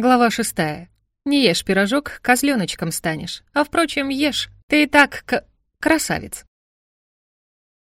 Глава шестая. Не ешь пирожок, козленочком станешь. А впрочем, ешь. Ты и так к... красавец.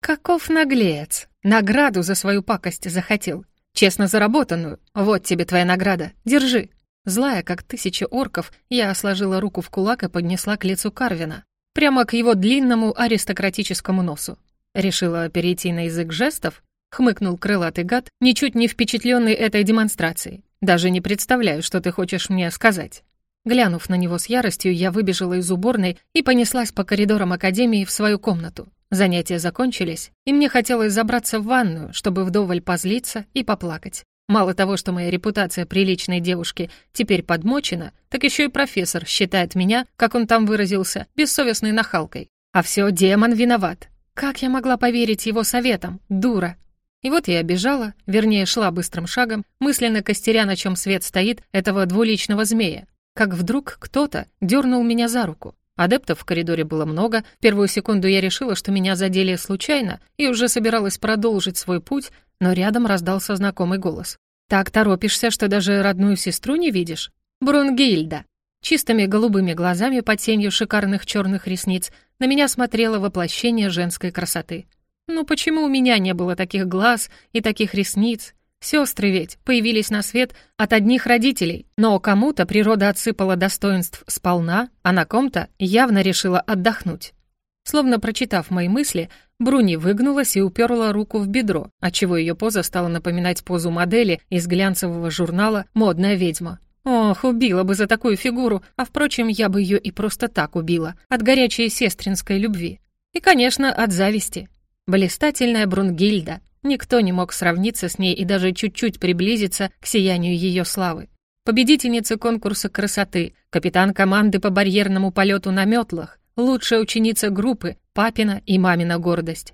Каков наглец. Награду за свою пакость захотел. Честно заработанную. Вот тебе твоя награда. Держи. Злая, как тысяча орков, я сложила руку в кулак и поднесла к лицу Карвина. Прямо к его длинному аристократическому носу. Решила перейти на язык жестов? Хмыкнул крылатый гад, ничуть не впечатленный этой демонстрацией. Даже не представляю, что ты хочешь мне сказать». Глянув на него с яростью, я выбежала из уборной и понеслась по коридорам академии в свою комнату. Занятия закончились, и мне хотелось забраться в ванную, чтобы вдоволь позлиться и поплакать. Мало того, что моя репутация приличной девушки теперь подмочена, так еще и профессор считает меня, как он там выразился, бессовестной нахалкой. А все демон виноват. Как я могла поверить его советам, дура? И вот я бежала, вернее, шла быстрым шагом, мысленно костеря, на чем свет стоит, этого двуличного змея. Как вдруг кто-то дернул меня за руку. Адептов в коридоре было много, в первую секунду я решила, что меня задели случайно, и уже собиралась продолжить свой путь, но рядом раздался знакомый голос. «Так торопишься, что даже родную сестру не видишь?» «Брунгильда!» Чистыми голубыми глазами под тенью шикарных черных ресниц на меня смотрело воплощение женской красоты. Ну почему у меня не было таких глаз и таких ресниц? Сестры ведь появились на свет от одних родителей, но кому-то природа отсыпала достоинств сполна, а на ком-то явно решила отдохнуть. Словно прочитав мои мысли, Бруни выгнулась и уперла руку в бедро, отчего ее поза стала напоминать позу модели из глянцевого журнала «Модная ведьма». Ох, убила бы за такую фигуру, а, впрочем, я бы ее и просто так убила, от горячей сестринской любви. И, конечно, от зависти. Блистательная Брунгильда. Никто не мог сравниться с ней и даже чуть-чуть приблизиться к сиянию ее славы. Победительница конкурса красоты, капитан команды по барьерному полету на метлах, лучшая ученица группы, папина и мамина гордость.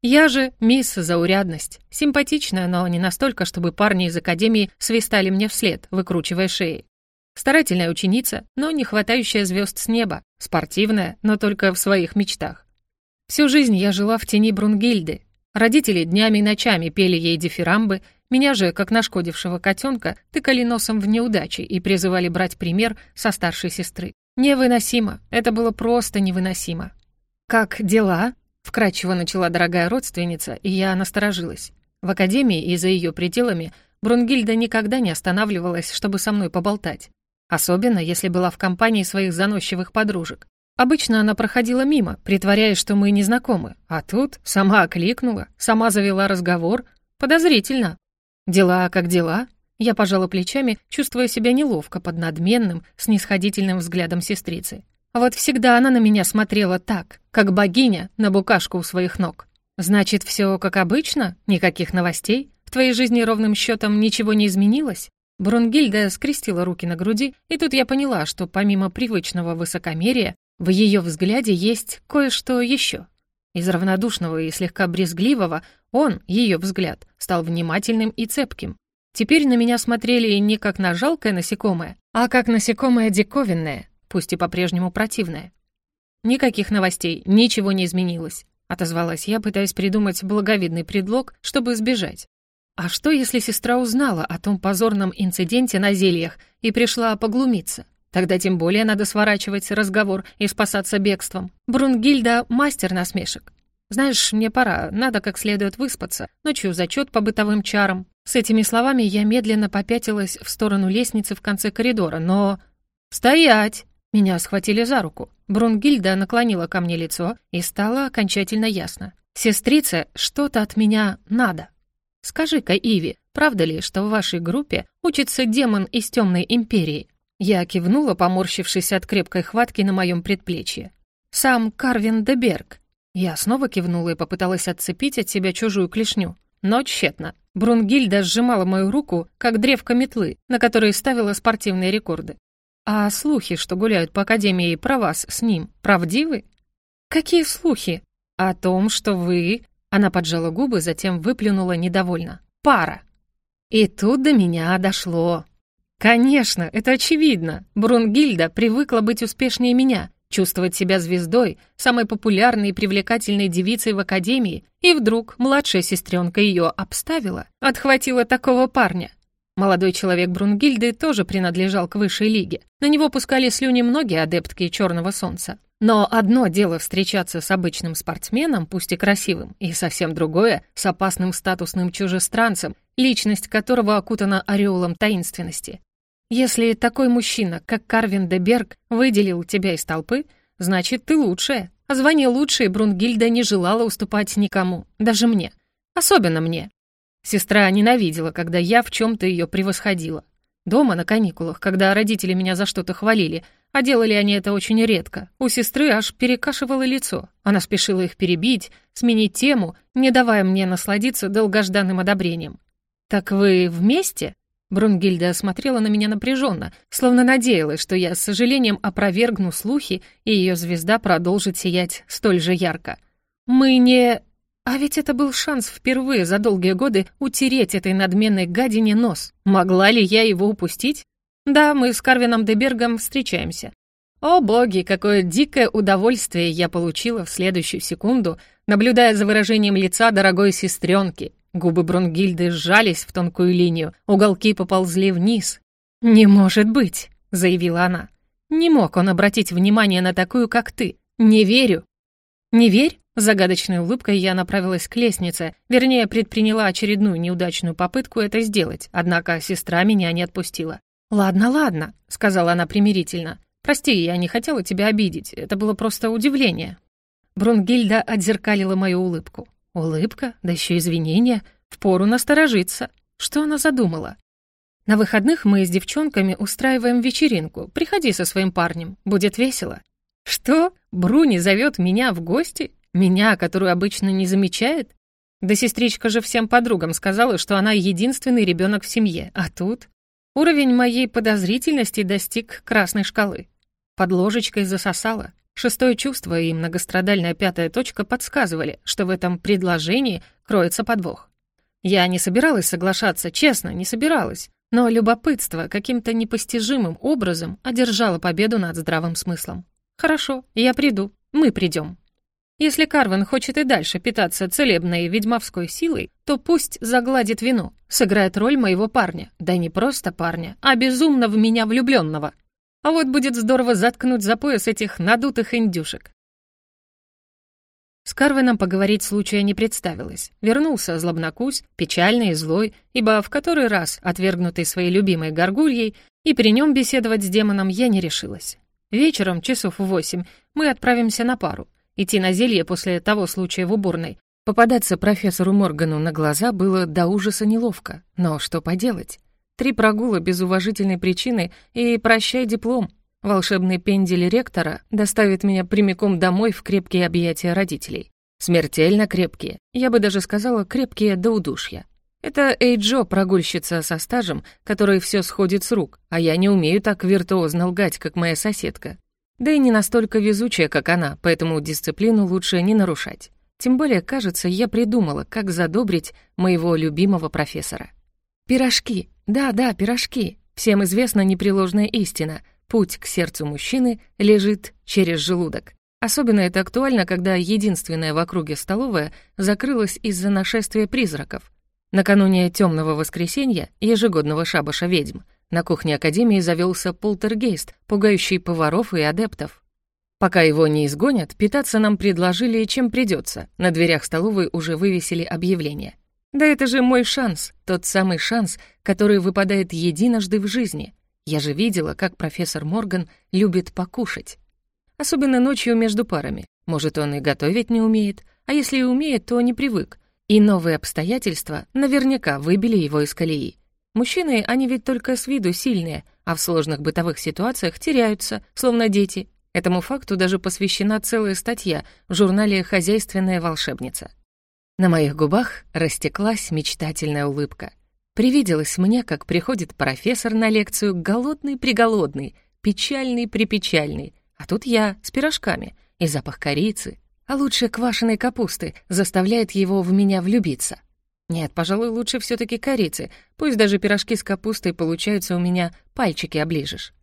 Я же мисс заурядность, симпатичная, но не настолько, чтобы парни из академии свистали мне вслед, выкручивая шеи. Старательная ученица, но не хватающая звезд с неба, спортивная, но только в своих мечтах. Всю жизнь я жила в тени Брунгильды. Родители днями и ночами пели ей дифирамбы, меня же, как нашкодившего котенка, тыкали носом в неудачи и призывали брать пример со старшей сестры. Невыносимо, это было просто невыносимо. «Как дела?» — вкратчиво начала дорогая родственница, и я насторожилась. В академии и за ее пределами Брунгильда никогда не останавливалась, чтобы со мной поболтать. Особенно, если была в компании своих заносчивых подружек. Обычно она проходила мимо, притворяясь, что мы не знакомы, а тут сама окликнула, сама завела разговор. Подозрительно. Дела как дела. Я пожала плечами, чувствуя себя неловко под надменным, снисходительным взглядом сестрицы. Вот всегда она на меня смотрела так, как богиня на букашку у своих ног. Значит, все как обычно? Никаких новостей? В твоей жизни ровным счетом ничего не изменилось? Брунгильда скрестила руки на груди, и тут я поняла, что помимо привычного высокомерия в ее взгляде есть кое-что еще. Из равнодушного и слегка брезгливого он, ее взгляд, стал внимательным и цепким. Теперь на меня смотрели не как на жалкое насекомое, а как насекомое диковинное, пусть и по-прежнему противное. «Никаких новостей, ничего не изменилось», — отозвалась я, пытаясь придумать благовидный предлог, чтобы сбежать. А что, если сестра узнала о том позорном инциденте на зельях и пришла поглумиться? Тогда тем более надо сворачивать разговор и спасаться бегством. Брунгильда — мастер насмешек. Знаешь, мне пора, надо как следует выспаться. Ночью зачет по бытовым чарам. С этими словами я медленно попятилась в сторону лестницы в конце коридора, но... «Стоять!» Меня схватили за руку. Брунгильда наклонила ко мне лицо, и стало окончательно ясно. «Сестрице, что-то от меня надо. Скажи-ка, Иви, правда ли, что в вашей группе учится демон из Темной Империи?» Я кивнула, поморщившись от крепкой хватки на моем предплечье. «Сам Карвин де Берг». Я снова кивнула и попыталась отцепить от себя чужую клешню. Но тщетно. Брунгильда сжимала мою руку, как древко метлы, на которой ставила спортивные рекорды. «А слухи, что гуляют по Академии про вас с ним, правдивы?» «Какие слухи?» «О том, что вы...» Она поджала губы, затем выплюнула недовольно. «Пара!» И тут до меня дошло. Конечно, это очевидно. Брунгильда привыкла быть успешнее меня, чувствовать себя звездой, самой популярной и привлекательной девицей в академии, и вдруг младшая сестренка ее обставила, отхватила такого парня. Молодой человек Брунгильды тоже принадлежал к высшей лиге. На него пускали слюни многие адептки Черного Солнца. Но одно дело встречаться с обычным спортсменом, пусть и красивым, и совсем другое — с опасным статусным чужестранцем, личность которого окутана ореолом таинственности. Если такой мужчина, как Карвин де Берг, выделил тебя из толпы, значит, ты лучшая. А звание лучшей Брунгильда не желала уступать никому, даже мне. Особенно мне. Сестра ненавидела, когда я в чем-то ее превосходила. Дома на каникулах, когда родители меня за что-то хвалили, а делали они это очень редко, у сестры аж перекашивало лицо. Она спешила их перебить, сменить тему, не давая мне насладиться долгожданным одобрением. «Так вы вместе?» Брунгильда смотрела на меня напряженно, словно надеялась, что я с сожалением опровергну слухи, и ее звезда продолжит сиять столь же ярко. «Мы не...» А ведь это был шанс впервые за долгие годы утереть этой надменной гадине нос. Могла ли я его упустить? Да, мы с Карвином Дебергом встречаемся. О боги, какое дикое удовольствие я получила в следующую секунду, наблюдая за выражением лица дорогой сестренки. Губы Брунгильды сжались в тонкую линию, уголки поползли вниз. «Не может быть», — заявила она. «Не мог он обратить внимание на такую, как ты. Не верю». «Не верь?» Загадочной улыбкой я направилась к лестнице, вернее, предприняла очередную неудачную попытку это сделать, однако сестра меня не отпустила. «Ладно, ладно», — сказала она примирительно. «Прости, я не хотела тебя обидеть, это было просто удивление». Брунгильда отзеркалила мою улыбку. Улыбка, да еще извинения, впору насторожиться. Что она задумала? «На выходных мы с девчонками устраиваем вечеринку. Приходи со своим парнем, будет весело». «Что? Бруни зовет меня в гости? Меня, которую обычно не замечает? Да сестричка же всем подругам сказала, что она единственный ребенок в семье, а тут... Уровень моей подозрительности достиг красной шкалы. Под ложечкой засосала. Шестое чувство и многострадальная пятая точка подсказывали, что в этом предложении кроется подвох. Я не собиралась соглашаться, честно, не собиралась. Но любопытство каким-то непостижимым образом одержало победу над здравым смыслом. «Хорошо, я приду, мы придем». Если Карвин хочет и дальше питаться целебной ведьмовской силой, то пусть загладит вину, сыграет роль моего парня. Да не просто парня, а безумно в меня влюбленного. А вот будет здорово заткнуть за пояс этих надутых индюшек. С Карвином поговорить случая не представилось. Вернулся злобнокусь, печальный и злой, ибо в который раз, отвергнутый своей любимой горгульей, и при нем беседовать с демоном я не решилась. Вечером, часов в восемь, мы отправимся на пару — Идти на зелье после того случая в уборной. Попадаться профессору Моргану на глаза было до ужаса неловко. Но что поделать? Три прогула без уважительной причины и прощай диплом. Волшебный пендель ректора доставит меня прямиком домой в крепкие объятия родителей. Смертельно крепкие. Я бы даже сказала, крепкие до удушья. Это Эйджо, прогульщица со стажем, которой все сходит с рук, а я не умею так виртуозно лгать, как моя соседка. Да и не настолько везучая, как она, поэтому дисциплину лучше не нарушать. Тем более, кажется, я придумала, как задобрить моего любимого профессора. Пирожки. Да-да, пирожки. Всем известна непреложная истина. Путь к сердцу мужчины лежит через желудок. Особенно это актуально, когда единственная в округе столовая закрылась из-за нашествия призраков. Накануне темного воскресенья, ежегодного шабаша ведьм, на кухне Академии завелся полтергейст, пугающий поваров и адептов. Пока его не изгонят, питаться нам предложили, чем придется. На дверях столовой уже вывесили объявление. Да это же мой шанс, тот самый шанс, который выпадает единожды в жизни. Я же видела, как профессор Морган любит покушать. Особенно ночью между парами. Может, он и готовить не умеет, а если и умеет, то не привык. И новые обстоятельства наверняка выбили его из колеи. Мужчины, они ведь только с виду сильные, а в сложных бытовых ситуациях теряются, словно дети. Этому факту даже посвящена целая статья в журнале «Хозяйственная волшебница». На моих губах растеклась мечтательная улыбка. Привиделось мне, как приходит профессор на лекцию голодный-приголодный, печальный-припечальный, а тут я с пирожками и запах корицы, а лучше квашеной капусты заставляет его в меня влюбиться. Нет, пожалуй, лучше все таки корицы. Пусть даже пирожки с капустой получаются у меня, пальчики оближешь.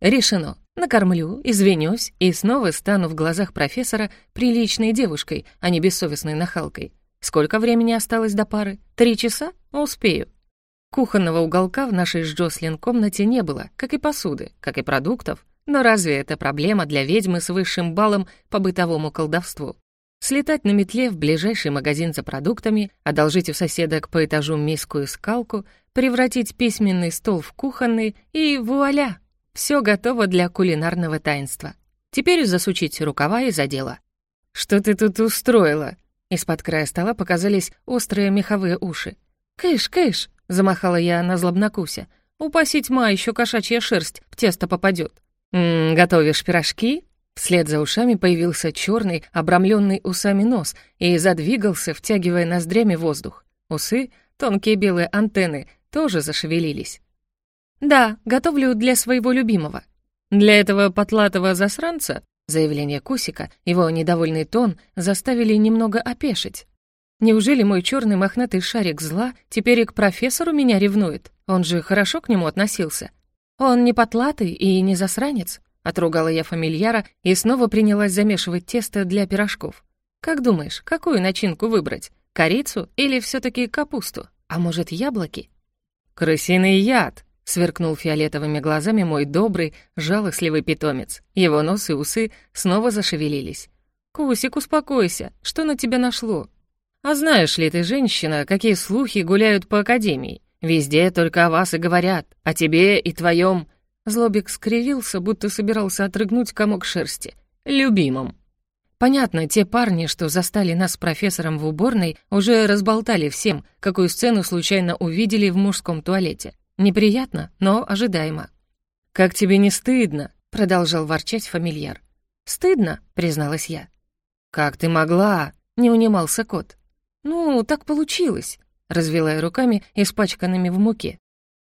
Решено. Накормлю, извинюсь и снова стану в глазах профессора приличной девушкой, а не бессовестной нахалкой. Сколько времени осталось до пары? Три часа? Успею. Кухонного уголка в нашей с Джослин комнате не было, как и посуды, как и продуктов. Но разве это проблема для ведьмы с высшим баллом по бытовому колдовству? Слетать на метле в ближайший магазин за продуктами, одолжить у соседок по этажу миску и скалку, превратить письменный стол в кухонный и вуаля! Все готово для кулинарного таинства. Теперь засучить рукава и за дело. «Что ты тут устроила?» Из-под края стола показались острые меховые уши. «Кыш, кыш!» — замахала я на злобнокуся. «Упаси тьма, еще кошачья шерсть в тесто попадет. «М готовишь пирожки?» Вслед за ушами появился черный, обрамленный усами нос и задвигался, втягивая ноздрями воздух. Усы, тонкие белые антенны, тоже зашевелились. «Да, готовлю для своего любимого. Для этого потлатого засранца Заявление Кусика, его недовольный тон заставили немного опешить. Неужели мой черный мохнатый шарик зла теперь и к профессору меня ревнует? Он же хорошо к нему относился. Он не потлатый и не засранец. Отругала я фамильяра и снова принялась замешивать тесто для пирожков. Как думаешь, какую начинку выбрать? Корицу или все таки капусту? А может, яблоки? «Крысиный яд!» Сверкнул фиолетовыми глазами мой добрый, жалостливый питомец. Его нос и усы снова зашевелились. «Кусик, успокойся. Что на тебя нашло?» «А знаешь ли ты, женщина, какие слухи гуляют по академии? Везде только о вас и говорят, о тебе и твоем...» Злобик скривился, будто собирался отрыгнуть комок шерсти. «Любимом». Понятно, те парни, что застали нас с профессором в уборной, уже разболтали всем, какую сцену случайно увидели в мужском туалете. Неприятно, но ожидаемо. «Как тебе не стыдно?» — продолжал ворчать фамильяр. «Стыдно», — призналась я. «Как ты могла?» — не унимался кот. «Ну, так получилось», — развела я руками, испачканными в муке.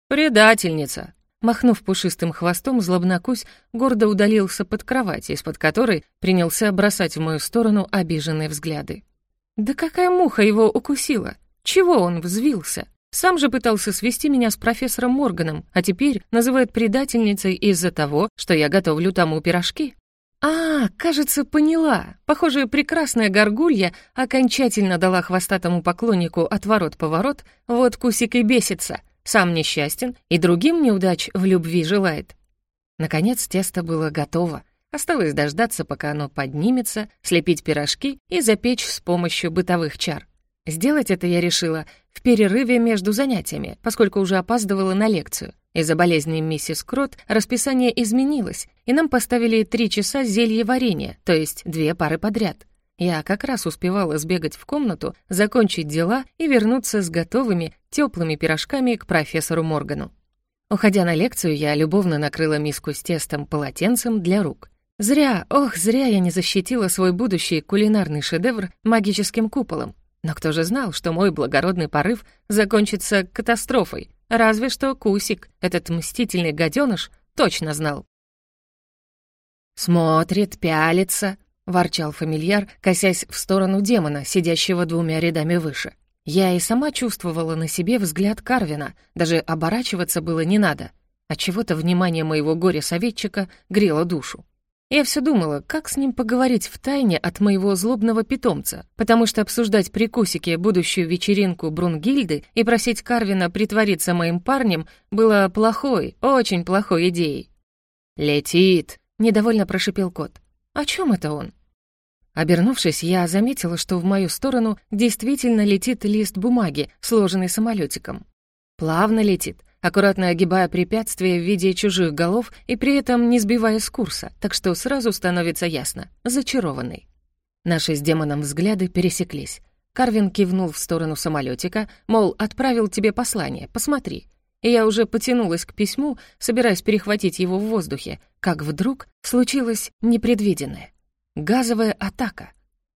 «Предательница!» Махнув пушистым хвостом, злобнокусь гордо удалился под кровать, из-под которой принялся бросать в мою сторону обиженные взгляды. «Да какая муха его укусила? Чего он взвился?» Сам же пытался свести меня с профессором Морганом, а теперь называет предательницей из-за того, что я готовлю тому пирожки. А, кажется, поняла. Похоже, прекрасная горгулья окончательно дала хвостатому поклоннику отворот-поворот, вот Кусик и бесится, сам несчастен и другим неудач в любви желает. Наконец тесто было готово. Осталось дождаться, пока оно поднимется, слепить пирожки и запечь с помощью бытовых чар. Сделать это я решила в перерыве между занятиями, поскольку уже опаздывала на лекцию. Из-за болезни миссис Крот расписание изменилось, и нам поставили три часа зелье варенья, то есть две пары подряд. Я как раз успевала сбегать в комнату, закончить дела и вернуться с готовыми, теплыми пирожками к профессору Моргану. Уходя на лекцию, я любовно накрыла миску с тестом полотенцем для рук. Зря, ох, зря я не защитила свой будущий кулинарный шедевр магическим куполом. Но кто же знал, что мой благородный порыв закончится катастрофой? Разве что Кусик, этот мстительный гаденыш, точно знал. «Смотрит, пялится», — ворчал фамильяр, косясь в сторону демона, сидящего двумя рядами выше. Я и сама чувствовала на себе взгляд Карвина, даже оборачиваться было не надо. Отчего-то внимание моего горя-советчика грело душу. Я все думала, как с ним поговорить в тайне от моего злобного питомца, потому что обсуждать при Кусике будущую вечеринку Брунгильды и просить Карвина притвориться моим парнем было плохой, очень плохой идеей. «Летит!» — недовольно прошипел кот. «О чем это он?» Обернувшись, я заметила, что в мою сторону действительно летит лист бумаги, сложенный самолетиком. Плавно летит, аккуратно огибая препятствия в виде чужих голов и при этом не сбивая с курса, так что сразу становится ясно — зачарованный. Наши с демоном взгляды пересеклись. Карвин кивнул в сторону самолетика, мол, отправил тебе послание, посмотри. И я уже потянулась к письму, собираясь перехватить его в воздухе, как вдруг случилось непредвиденное. Газовая атака.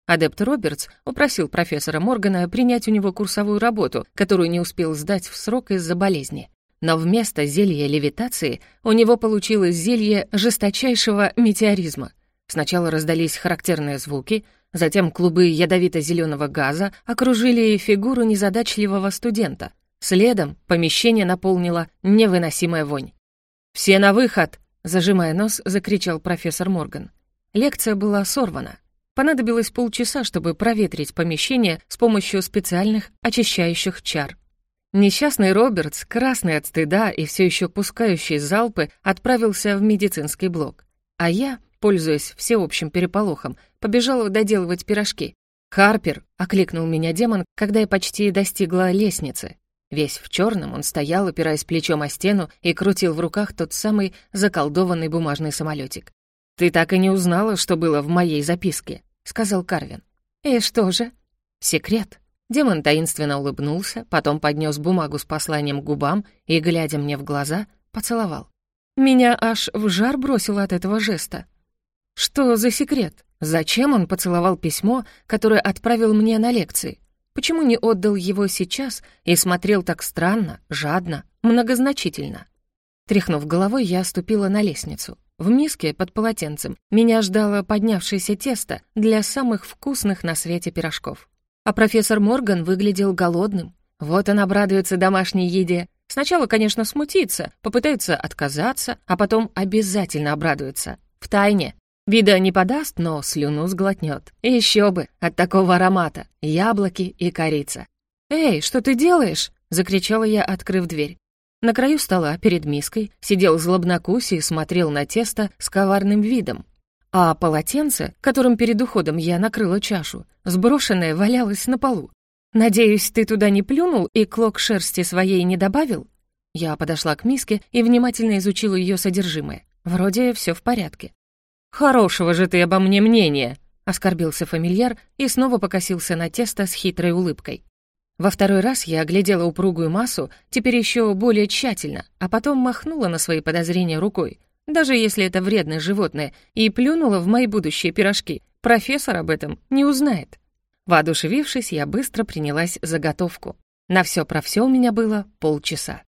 Адепт Робертс упросил профессора Моргана принять у него курсовую работу, которую не успел сдать в срок из-за болезни но вместо зелья левитации у него получилось зелье жесточайшего метеоризма. Сначала раздались характерные звуки, затем клубы ядовито-зеленого газа окружили фигуру незадачливого студента. Следом помещение наполнила невыносимая вонь. «Все на выход!» — зажимая нос, закричал профессор Морган. Лекция была сорвана. Понадобилось полчаса, чтобы проветрить помещение с помощью специальных очищающих чар. Несчастный Робертс, красный от стыда и все еще пускающий залпы, отправился в медицинский блок. А я, пользуясь всеобщим переполохом, побежала доделывать пирожки. «Харпер!» — окликнул меня демон, когда я почти достигла лестницы. Весь в черном он стоял, опираясь плечом о стену, и крутил в руках тот самый заколдованный бумажный самолетик. «Ты так и не узнала, что было в моей записке», — сказал Карвин. «И что же?» «Секрет». Демон таинственно улыбнулся, потом поднес бумагу с посланием к губам и, глядя мне в глаза, поцеловал. Меня аж в жар бросило от этого жеста. Что за секрет? Зачем он поцеловал письмо, которое отправил мне на лекции? Почему не отдал его сейчас и смотрел так странно, жадно, многозначительно? Тряхнув головой, я ступила на лестницу. В миске под полотенцем меня ждало поднявшееся тесто для самых вкусных на свете пирожков. А профессор Морган выглядел голодным. Вот он обрадуется домашней еде. Сначала, конечно, смутится, попытается отказаться, а потом обязательно обрадуется. В тайне, Вида не подаст, но слюну сглотнет. Еще бы, от такого аромата. Яблоки и корица. «Эй, что ты делаешь?» — закричала я, открыв дверь. На краю стола, перед миской, сидел злобнокуси и смотрел на тесто с коварным видом. А полотенце, которым перед уходом я накрыла чашу, сброшенное валялось на полу. «Надеюсь, ты туда не плюнул и клок шерсти своей не добавил?» Я подошла к миске и внимательно изучила ее содержимое. Вроде все в порядке. «Хорошего же ты обо мне мнения!» — оскорбился фамильяр и снова покосился на тесто с хитрой улыбкой. Во второй раз я оглядела упругую массу, теперь еще более тщательно, а потом махнула на свои подозрения рукой. Даже если это вредное животное, и плюнула в мои будущие пирожки, профессор об этом не узнает. Воодушевившись, я быстро принялась заготовку. На все про все у меня было полчаса.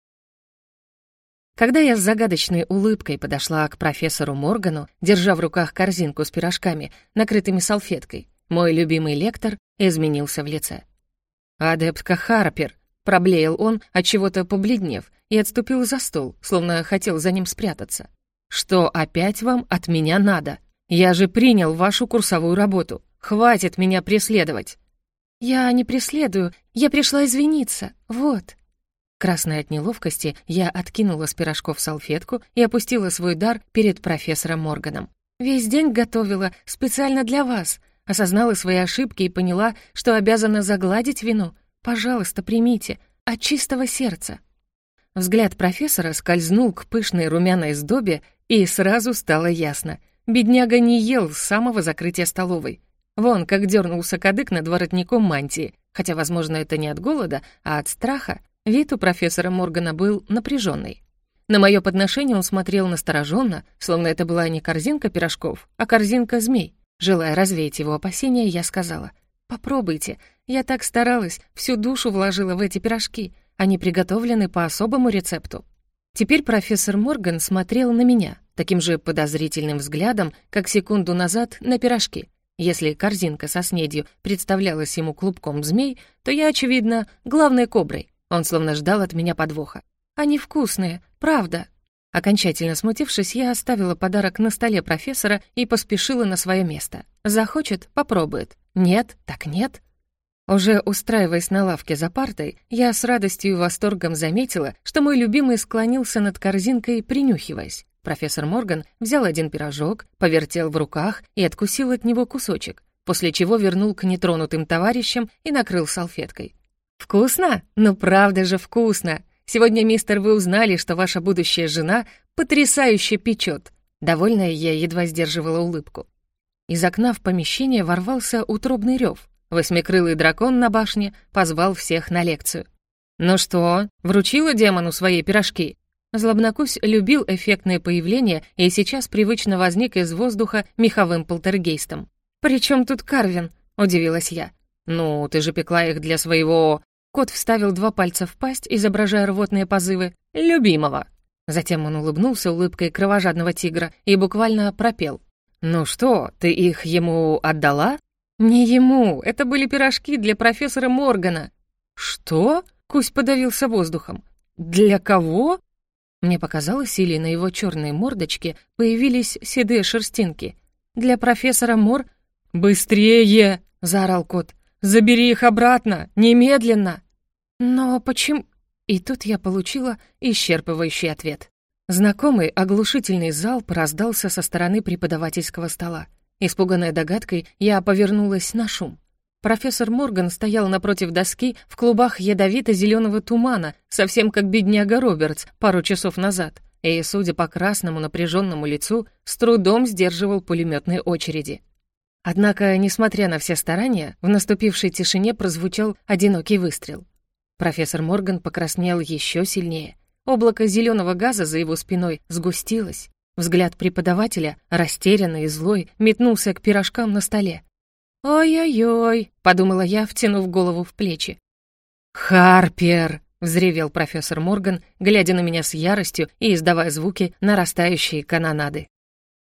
Когда я с загадочной улыбкой подошла к профессору Моргану, держа в руках корзинку с пирожками, накрытыми салфеткой, мой любимый лектор изменился в лице. «Адептка Харпер», — проблеял он, от чего то побледнев, и отступил за стол, словно хотел за ним спрятаться. «Что опять вам от меня надо? Я же принял вашу курсовую работу. Хватит меня преследовать!» «Я не преследую, я пришла извиниться, вот», Красная от неловкости, я откинула с пирожков салфетку и опустила свой дар перед профессором Морганом. «Весь день готовила, специально для вас. Осознала свои ошибки и поняла, что обязана загладить вину. Пожалуйста, примите. От чистого сердца». Взгляд профессора скользнул к пышной румяной сдобе, и сразу стало ясно. Бедняга не ел с самого закрытия столовой. Вон, как дернулся кадык над воротником мантии, хотя, возможно, это не от голода, а от страха, Вид у профессора Моргана был напряженный. На мое подношение он смотрел настороженно, словно это была не корзинка пирожков, а корзинка змей. Желая развеять его опасения, я сказала, «Попробуйте. Я так старалась, всю душу вложила в эти пирожки. Они приготовлены по особому рецепту». Теперь профессор Морган смотрел на меня, таким же подозрительным взглядом, как секунду назад на пирожки. Если корзинка со снедью представлялась ему клубком змей, то я, очевидно, главной коброй. Он словно ждал от меня подвоха. «Они вкусные, правда». Окончательно смутившись, я оставила подарок на столе профессора и поспешила на свое место. Захочет — попробует. Нет, так нет. Уже устраиваясь на лавке за партой, я с радостью и восторгом заметила, что мой любимый склонился над корзинкой, принюхиваясь. Профессор Морган взял один пирожок, повертел в руках и откусил от него кусочек, после чего вернул к нетронутым товарищам и накрыл салфеткой. «Вкусно? Ну правда же вкусно! Сегодня, мистер, вы узнали, что ваша будущая жена потрясающе печет!» Довольная я едва сдерживала улыбку. Из окна в помещение ворвался утробный рев. Восьмикрылый дракон на башне позвал всех на лекцию. «Ну что, вручила демону свои пирожки?» Злобнокусь любил эффектное появление и сейчас привычно возник из воздуха меховым полтергейстом. «При чем тут Карвин?» — удивилась я. «Ну, ты же пекла их для своего...» Кот вставил два пальца в пасть, изображая рвотные позывы. «Любимого». Затем он улыбнулся улыбкой кровожадного тигра и буквально пропел. «Ну что, ты их ему отдала?» «Не ему, это были пирожки для профессора Моргана». «Что?» — Кусь подавился воздухом. «Для кого?» Мне показалось, или на его черной мордочке появились седые шерстинки. «Для профессора Мор...» «Быстрее!» — заорал кот. Забери их обратно! Немедленно!» «Но почему...» И тут я получила исчерпывающий ответ. Знакомый оглушительный залп раздался со стороны преподавательского стола. Испуганная догадкой, я повернулась на шум. Профессор Морган стоял напротив доски в клубах ядовито-зеленого тумана, совсем как бедняга Робертс пару часов назад, и, судя по красному напряженному лицу, с трудом сдерживал пулеметные очереди. Однако, несмотря на все старания, в наступившей тишине прозвучал одинокий выстрел. Профессор Морган покраснел еще сильнее. Облако зеленого газа за его спиной сгустилось. Взгляд преподавателя, растерянный и злой, метнулся к пирожкам на столе. «Ой-ой-ой», — подумала я, втянув голову в плечи. «Харпер!» — взревел профессор Морган, глядя на меня с яростью и издавая звуки нарастающей канонады.